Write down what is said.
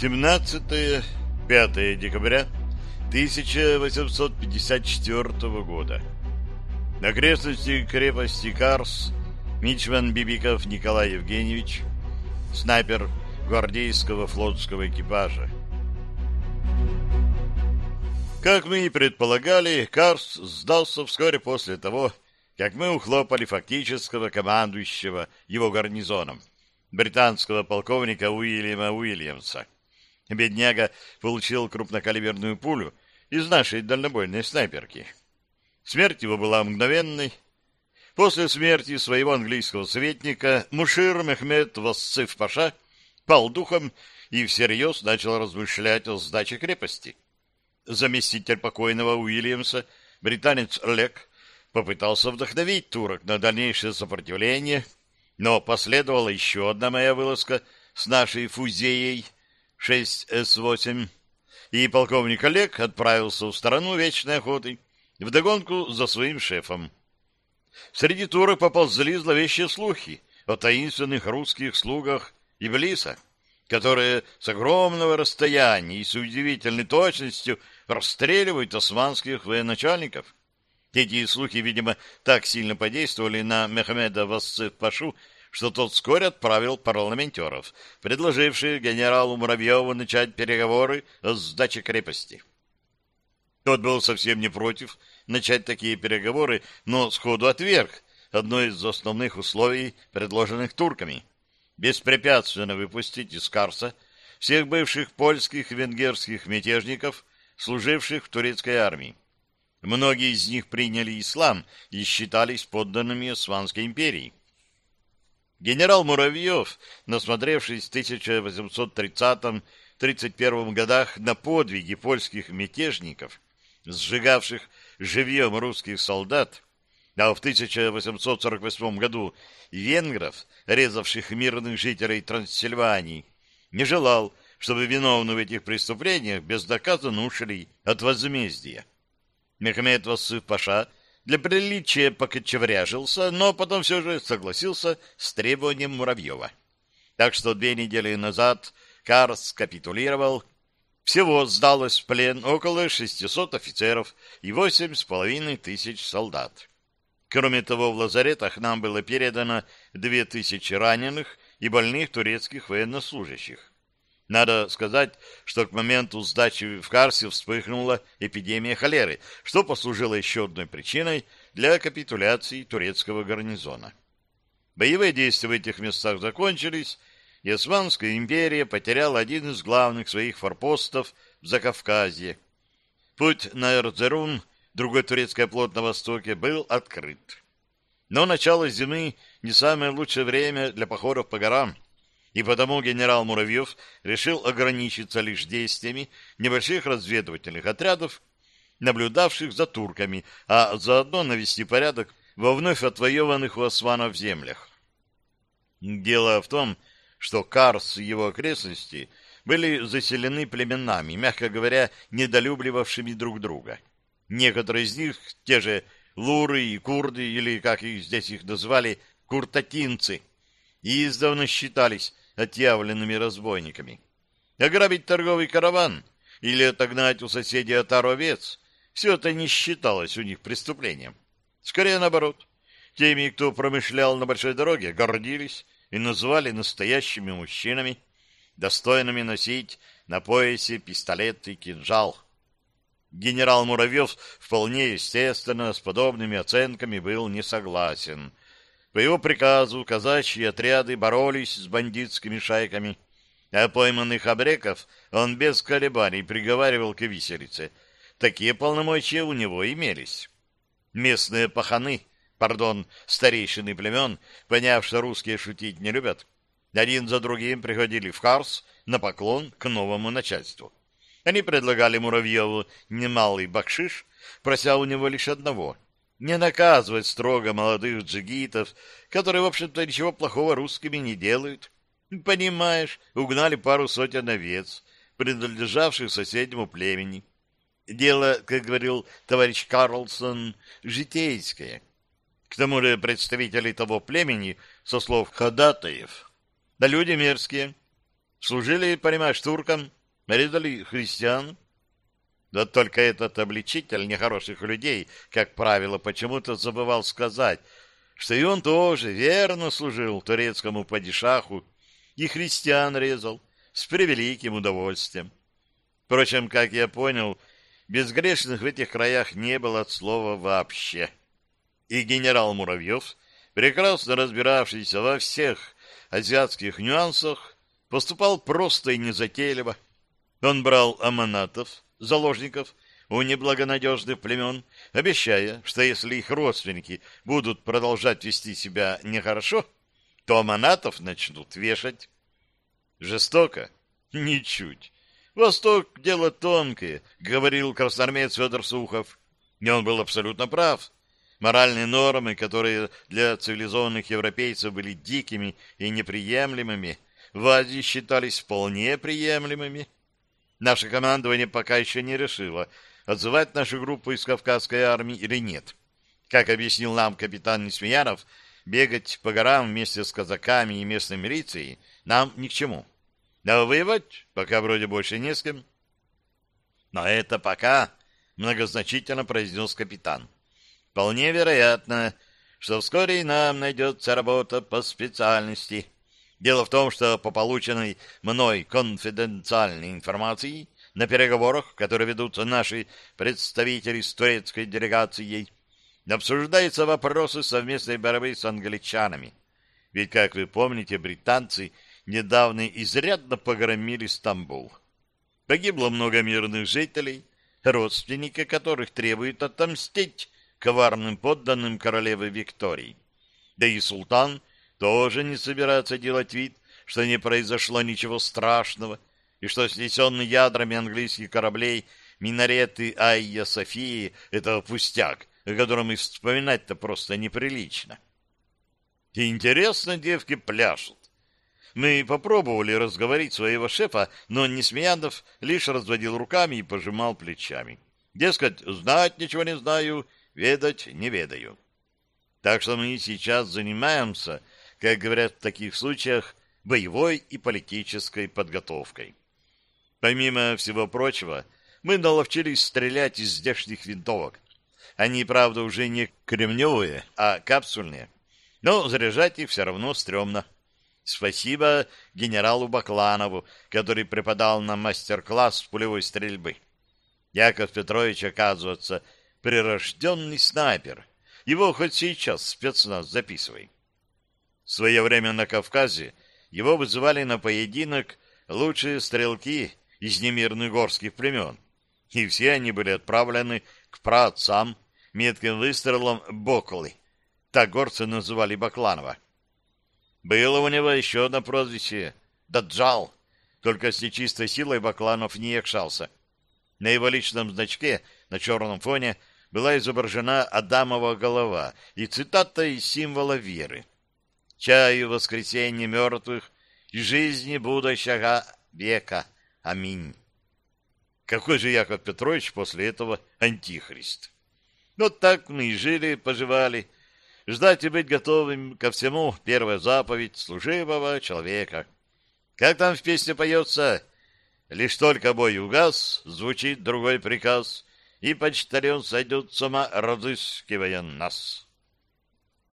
17-5 декабря 1854 года. На окрестности крепости Карс Мичман Бибиков Николай Евгеньевич, снайпер гвардейского флотского экипажа. Как мы и предполагали, Карс сдался вскоре после того, как мы ухлопали фактического командующего его гарнизоном, британского полковника Уильяма Уильямса. Бедняга получил крупнокалиберную пулю из нашей дальнобойной снайперки. Смерть его была мгновенной. После смерти своего английского советника Мушир Мехмед Вассыф Паша пал духом и всерьез начал размышлять о сдаче крепости. Заместитель покойного Уильямса, британец Лек, попытался вдохновить турок на дальнейшее сопротивление, но последовала еще одна моя вылазка с нашей фузеей 6С-8, и полковник Олег отправился в сторону вечной охоты вдогонку за своим шефом. Среди турок поползли зловещие слухи о таинственных русских слугах Иблиса, которые с огромного расстояния и с удивительной точностью расстреливают османских военачальников. Эти слухи, видимо, так сильно подействовали на Мехмеда Васцев-Пашу, что тот вскоре отправил парламентеров, предложивших генералу Муравьеву начать переговоры о сдаче крепости. Тот был совсем не против начать такие переговоры, но сходу отверг одно из основных условий, предложенных турками — беспрепятственно выпустить из Карса всех бывших польских и венгерских мятежников, служивших в турецкой армии. Многие из них приняли ислам и считались подданными Османской империи. Генерал Муравьев, насмотревшись в 1830-31 годах на подвиги польских мятежников, сжигавших живьем русских солдат, а в 1848 году венгров, резавших мирных жителей Трансильвании, не желал, чтобы виновны в этих преступлениях бездоказанно ушли от возмездия. Мехмед Васыф Паша для приличия покочевряжился, но потом все же согласился с требованием Муравьева. Так что две недели назад Карс капитулировал. Всего сдалось в плен около 600 офицеров и восемь с половиной тысяч солдат. Кроме того, в лазаретах нам было передано две тысячи раненых и больных турецких военнослужащих. Надо сказать, что к моменту сдачи в Карсе вспыхнула эпидемия холеры, что послужило еще одной причиной для капитуляции турецкого гарнизона. Боевые действия в этих местах закончились, и Османская империя потеряла один из главных своих форпостов в Закавказье. Путь на Эрзерун, другой турецкий оплот на востоке, был открыт. Но начало зимы не самое лучшее время для походов по горам – и потому генерал Муравьев решил ограничиться лишь действиями небольших разведывательных отрядов, наблюдавших за турками, а заодно навести порядок во вновь отвоеванных у османов землях. Дело в том, что Карс и его окрестности были заселены племенами, мягко говоря, недолюбливавшими друг друга. Некоторые из них, те же луры и курды, или, как их здесь их назвали, куртатинцы, издавна считались отъявленными разбойниками. Ограбить торговый караван или отогнать у соседей отару овец — все это не считалось у них преступлением. Скорее наоборот. Теми, кто промышлял на большой дороге, гордились и называли настоящими мужчинами, достойными носить на поясе пистолет и кинжал. Генерал Муравьев вполне естественно с подобными оценками был не согласен — по его приказу казачьи отряды боролись с бандитскими шайками, а пойманных обреков он без колебаний приговаривал к виселице. Такие полномочия у него имелись. Местные паханы, пардон, старейшины племен, поняв, что русские шутить не любят, один за другим приходили в Харс на поклон к новому начальству. Они предлагали Муравьеву немалый бакшиш, прося у него лишь одного — не наказывать строго молодых джигитов, которые, в общем-то, ничего плохого русскими не делают. Понимаешь, угнали пару сотен овец, принадлежавших соседнему племени. Дело, как говорил товарищ Карлсон, житейское. К тому же представители того племени, со слов ходатаев, да люди мерзкие. Служили, понимаешь, туркам, резали христиан. Да только этот обличитель нехороших людей, как правило, почему-то забывал сказать, что и он тоже верно служил турецкому падишаху и христиан резал с превеликим удовольствием. Впрочем, как я понял, безгрешных в этих краях не было от слова вообще. И генерал Муравьев, прекрасно разбиравшийся во всех азиатских нюансах, поступал просто и незатейливо. Он брал аманатов, заложников, у неблагонадежных племен, обещая, что если их родственники будут продолжать вести себя нехорошо, то аманатов начнут вешать. Жестоко? Ничуть. Восток — дело тонкое, — говорил красноармеец Федор Сухов. И он был абсолютно прав. Моральные нормы, которые для цивилизованных европейцев были дикими и неприемлемыми, в Азии считались вполне приемлемыми. Наше командование пока еще не решило, отзывать нашу группу из Кавказской армии или нет. Как объяснил нам капитан Несмеянов, бегать по горам вместе с казаками и местной милицией нам ни к чему. А воевать пока вроде больше не с кем. Но это пока, многозначительно произнес капитан. Вполне вероятно, что вскоре нам найдется работа по специальности. Дело в том, что по полученной мной конфиденциальной информации на переговорах, которые ведутся наши представители с турецкой делегацией, обсуждаются вопросы совместной борьбы с англичанами. Ведь, как вы помните, британцы недавно изрядно погромили Стамбул. Погибло много мирных жителей, родственники которых требуют отомстить коварным подданным королевы Виктории. Да и султан тоже не собирается делать вид, что не произошло ничего страшного, и что снесенные ядрами английских кораблей минареты Айя Софии — это пустяк, о котором и вспоминать-то просто неприлично. Интересно девки пляшут. Мы попробовали разговорить своего шефа, но Несмеянов лишь разводил руками и пожимал плечами. Дескать, знать ничего не знаю, ведать не ведаю. Так что мы сейчас занимаемся как говорят в таких случаях, боевой и политической подготовкой. Помимо всего прочего, мы наловчились стрелять из здешних винтовок. Они, правда, уже не кремневые, а капсульные. Но заряжать их все равно стрёмно. Спасибо генералу Бакланову, который преподал нам мастер-класс пулевой стрельбы. Яков Петрович, оказывается, прирожденный снайпер. Его хоть сейчас спецназ записывай. В свое время на Кавказе его вызывали на поединок лучшие стрелки из немирных горских племен, и все они были отправлены к праотцам метким выстрелом Боколы. Так горцы называли Бакланова. Было у него еще одно прозвище — Даджал, только с нечистой силой Бакланов не якшался. На его личном значке на черном фоне была изображена Адамова голова и цитата из символа веры — чаю воскресения мертвых и жизни будущего века. Аминь. Какой же Яков Петрович после этого антихрист? Вот так мы и жили, поживали. Ждать и быть готовым ко всему — первая заповедь служивого человека. Как там в песне поется? Лишь только бой угас, звучит другой приказ, и почтальон сойдет с ума, разыскивая нас.